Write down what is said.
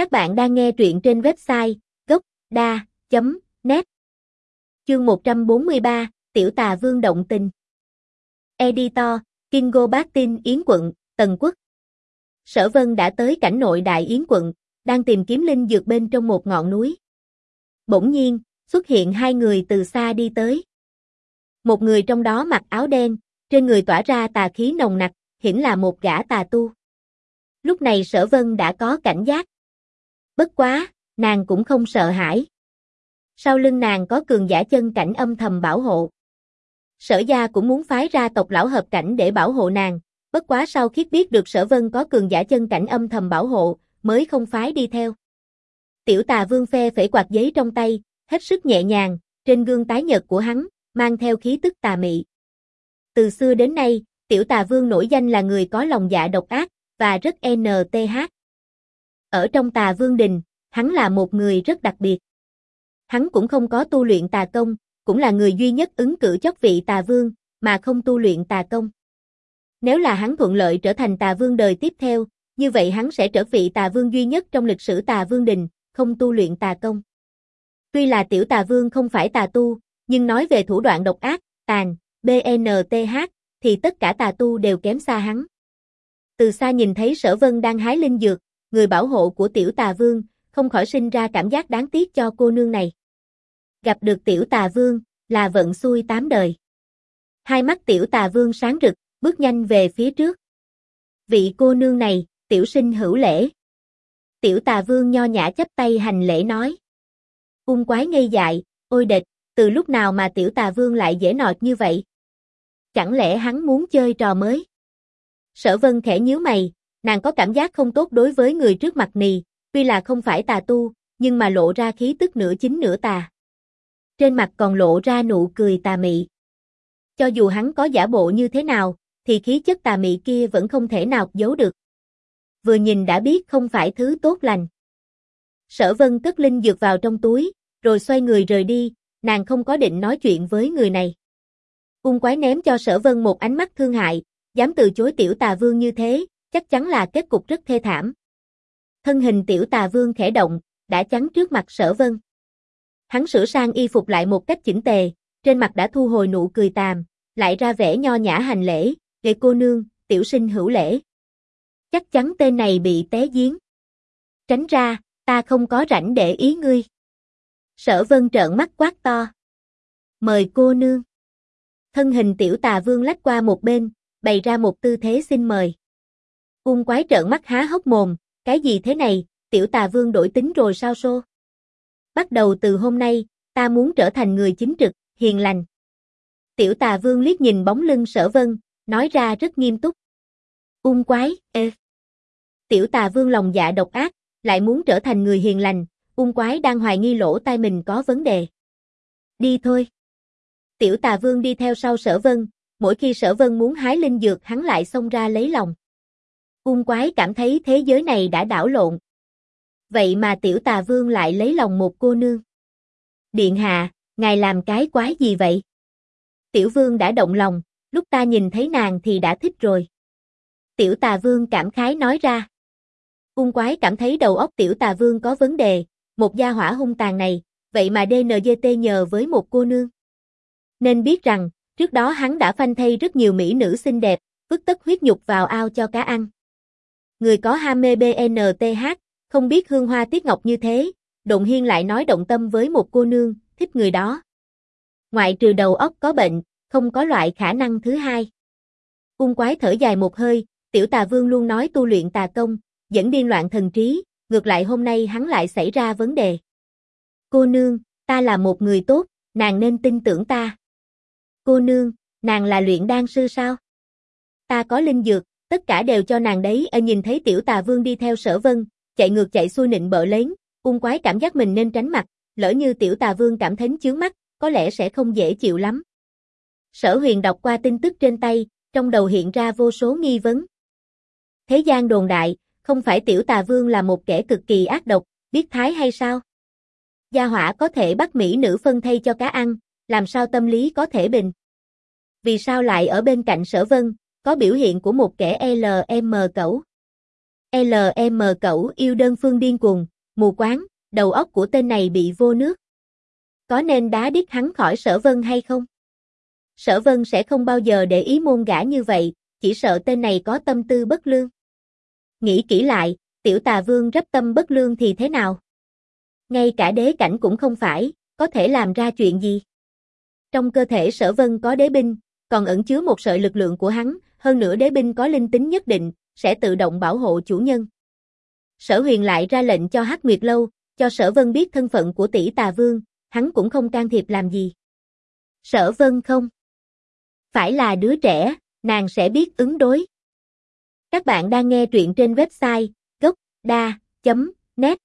Các bạn đang nghe truyện trên website gốc.da.net Chương 143, Tiểu tà vương động tình Editor, Kingo Bác Tin Yến quận, Tần Quốc Sở Vân đã tới cảnh nội Đại Yến quận, đang tìm kiếm linh dược bên trong một ngọn núi. Bỗng nhiên, xuất hiện hai người từ xa đi tới. Một người trong đó mặc áo đen, trên người tỏa ra tà khí nồng nặc, hiển là một gã tà tu. Lúc này sở vân đã có cảnh giác. Bất quá, nàng cũng không sợ hãi. Sau lưng nàng có cường giả chân cảnh âm thầm bảo hộ. Sở gia cũng muốn phái ra tộc lão hợp cảnh để bảo hộ nàng, bất quá sau khi biết được sở vân có cường giả chân cảnh âm thầm bảo hộ, mới không phái đi theo. Tiểu tà vương phe phẩy quạt giấy trong tay, hết sức nhẹ nhàng, trên gương tái nhợt của hắn, mang theo khí tức tà mị. Từ xưa đến nay, tiểu tà vương nổi danh là người có lòng dạ độc ác, và rất NTH. Ở trong tà vương đình, hắn là một người rất đặc biệt. Hắn cũng không có tu luyện tà công, cũng là người duy nhất ứng cử chức vị tà vương, mà không tu luyện tà công. Nếu là hắn thuận lợi trở thành tà vương đời tiếp theo, như vậy hắn sẽ trở vị tà vương duy nhất trong lịch sử tà vương đình, không tu luyện tà công. Tuy là tiểu tà vương không phải tà tu, nhưng nói về thủ đoạn độc ác, tàn, BNTH, thì tất cả tà tu đều kém xa hắn. Từ xa nhìn thấy sở vân đang hái linh dược, người bảo hộ của tiểu tà vương, không khỏi sinh ra cảm giác đáng tiếc cho cô nương này. Gặp được tiểu tà vương, là vận xui tám đời. Hai mắt tiểu tà vương sáng rực, bước nhanh về phía trước. Vị cô nương này, tiểu sinh hữu lễ. Tiểu tà vương nho nhã chấp tay hành lễ nói. Ung quái ngây dại, ôi địch, từ lúc nào mà tiểu tà vương lại dễ nọt như vậy? Chẳng lẽ hắn muốn chơi trò mới? Sở vân khẽ nhíu mày, nàng có cảm giác không tốt đối với người trước mặt nì, tuy là không phải tà tu, nhưng mà lộ ra khí tức nửa chính nửa tà. Trên mặt còn lộ ra nụ cười tà mị. Cho dù hắn có giả bộ như thế nào, thì khí chất tà mị kia vẫn không thể nào giấu được. Vừa nhìn đã biết không phải thứ tốt lành. Sở vân cất linh dược vào trong túi, rồi xoay người rời đi, nàng không có định nói chuyện với người này. Ung quái ném cho sở vân một ánh mắt thương hại, dám từ chối tiểu tà vương như thế, chắc chắn là kết cục rất thê thảm. Thân hình tiểu tà vương khẽ động, đã chắn trước mặt sở vân. Hắn sửa sang y phục lại một cách chỉnh tề, trên mặt đã thu hồi nụ cười tàm, lại ra vẻ nho nhã hành lễ, gây cô nương, tiểu sinh hữu lễ. Chắc chắn tên này bị té giếng. Tránh ra, ta không có rảnh để ý ngươi. Sở vân trợn mắt quát to. Mời cô nương. Thân hình tiểu tà vương lách qua một bên, bày ra một tư thế xin mời. Ung quái trợn mắt há hốc mồm, cái gì thế này, tiểu tà vương đổi tính rồi sao xô? Bắt đầu từ hôm nay, ta muốn trở thành người chính trực, hiền lành. Tiểu tà vương liếc nhìn bóng lưng sở vân, nói ra rất nghiêm túc. Ung quái, ê. Tiểu tà vương lòng dạ độc ác, lại muốn trở thành người hiền lành, ung quái đang hoài nghi lỗ tai mình có vấn đề. Đi thôi. Tiểu tà vương đi theo sau sở vân, mỗi khi sở vân muốn hái linh dược hắn lại xông ra lấy lòng. Ung quái cảm thấy thế giới này đã đảo lộn. Vậy mà tiểu tà vương lại lấy lòng một cô nương. Điện hạ, ngài làm cái quái gì vậy? Tiểu vương đã động lòng, lúc ta nhìn thấy nàng thì đã thích rồi. Tiểu tà vương cảm khái nói ra. Ung quái cảm thấy đầu óc tiểu tà vương có vấn đề, một gia hỏa hung tàn này, vậy mà DNGT nhờ với một cô nương. Nên biết rằng, trước đó hắn đã phanh thay rất nhiều mỹ nữ xinh đẹp, vứt tất huyết nhục vào ao cho cá ăn. Người có ham mê BNTH, không biết hương hoa tiết ngọc như thế, Động Hiên lại nói động tâm với một cô nương, thích người đó. Ngoại trừ đầu óc có bệnh, không có loại khả năng thứ hai. cung quái thở dài một hơi, tiểu tà vương luôn nói tu luyện tà công, dẫn điên loạn thần trí, ngược lại hôm nay hắn lại xảy ra vấn đề. Cô nương, ta là một người tốt, nàng nên tin tưởng ta. Cô nương, nàng là luyện đan sư sao? Ta có linh dược, tất cả đều cho nàng đấy. Ở nhìn thấy tiểu tà vương đi theo sở vân, chạy ngược chạy xuôi nịnh bợ lớn, ung quái cảm giác mình nên tránh mặt, lỡ như tiểu tà vương cảm thấy chướng mắt, có lẽ sẽ không dễ chịu lắm. Sở huyền đọc qua tin tức trên tay, trong đầu hiện ra vô số nghi vấn. Thế gian đồn đại, không phải tiểu tà vương là một kẻ cực kỳ ác độc, biết thái hay sao? Gia hỏa có thể bắt mỹ nữ phân thay cho cá ăn, làm sao tâm lý có thể bình? Vì sao lại ở bên cạnh sở vân, có biểu hiện của một kẻ LM cẩu? LM cẩu yêu đơn phương điên cuồng, mù quáng, đầu óc của tên này bị vô nước. Có nên đá đít hắn khỏi sở vân hay không? Sở vân sẽ không bao giờ để ý môn gã như vậy, chỉ sợ tên này có tâm tư bất lương. Nghĩ kỹ lại, tiểu tà vương rắp tâm bất lương thì thế nào? Ngay cả đế cảnh cũng không phải, có thể làm ra chuyện gì? Trong cơ thể sở vân có đế binh, còn ẩn chứa một sợi lực lượng của hắn, hơn nữa đế binh có linh tính nhất định, sẽ tự động bảo hộ chủ nhân. Sở huyền lại ra lệnh cho Hắc Nguyệt Lâu, cho sở vân biết thân phận của tỷ tà vương, hắn cũng không can thiệp làm gì. Sở vân không? Phải là đứa trẻ, nàng sẽ biết ứng đối. Các bạn đang nghe truyện trên website gocda.net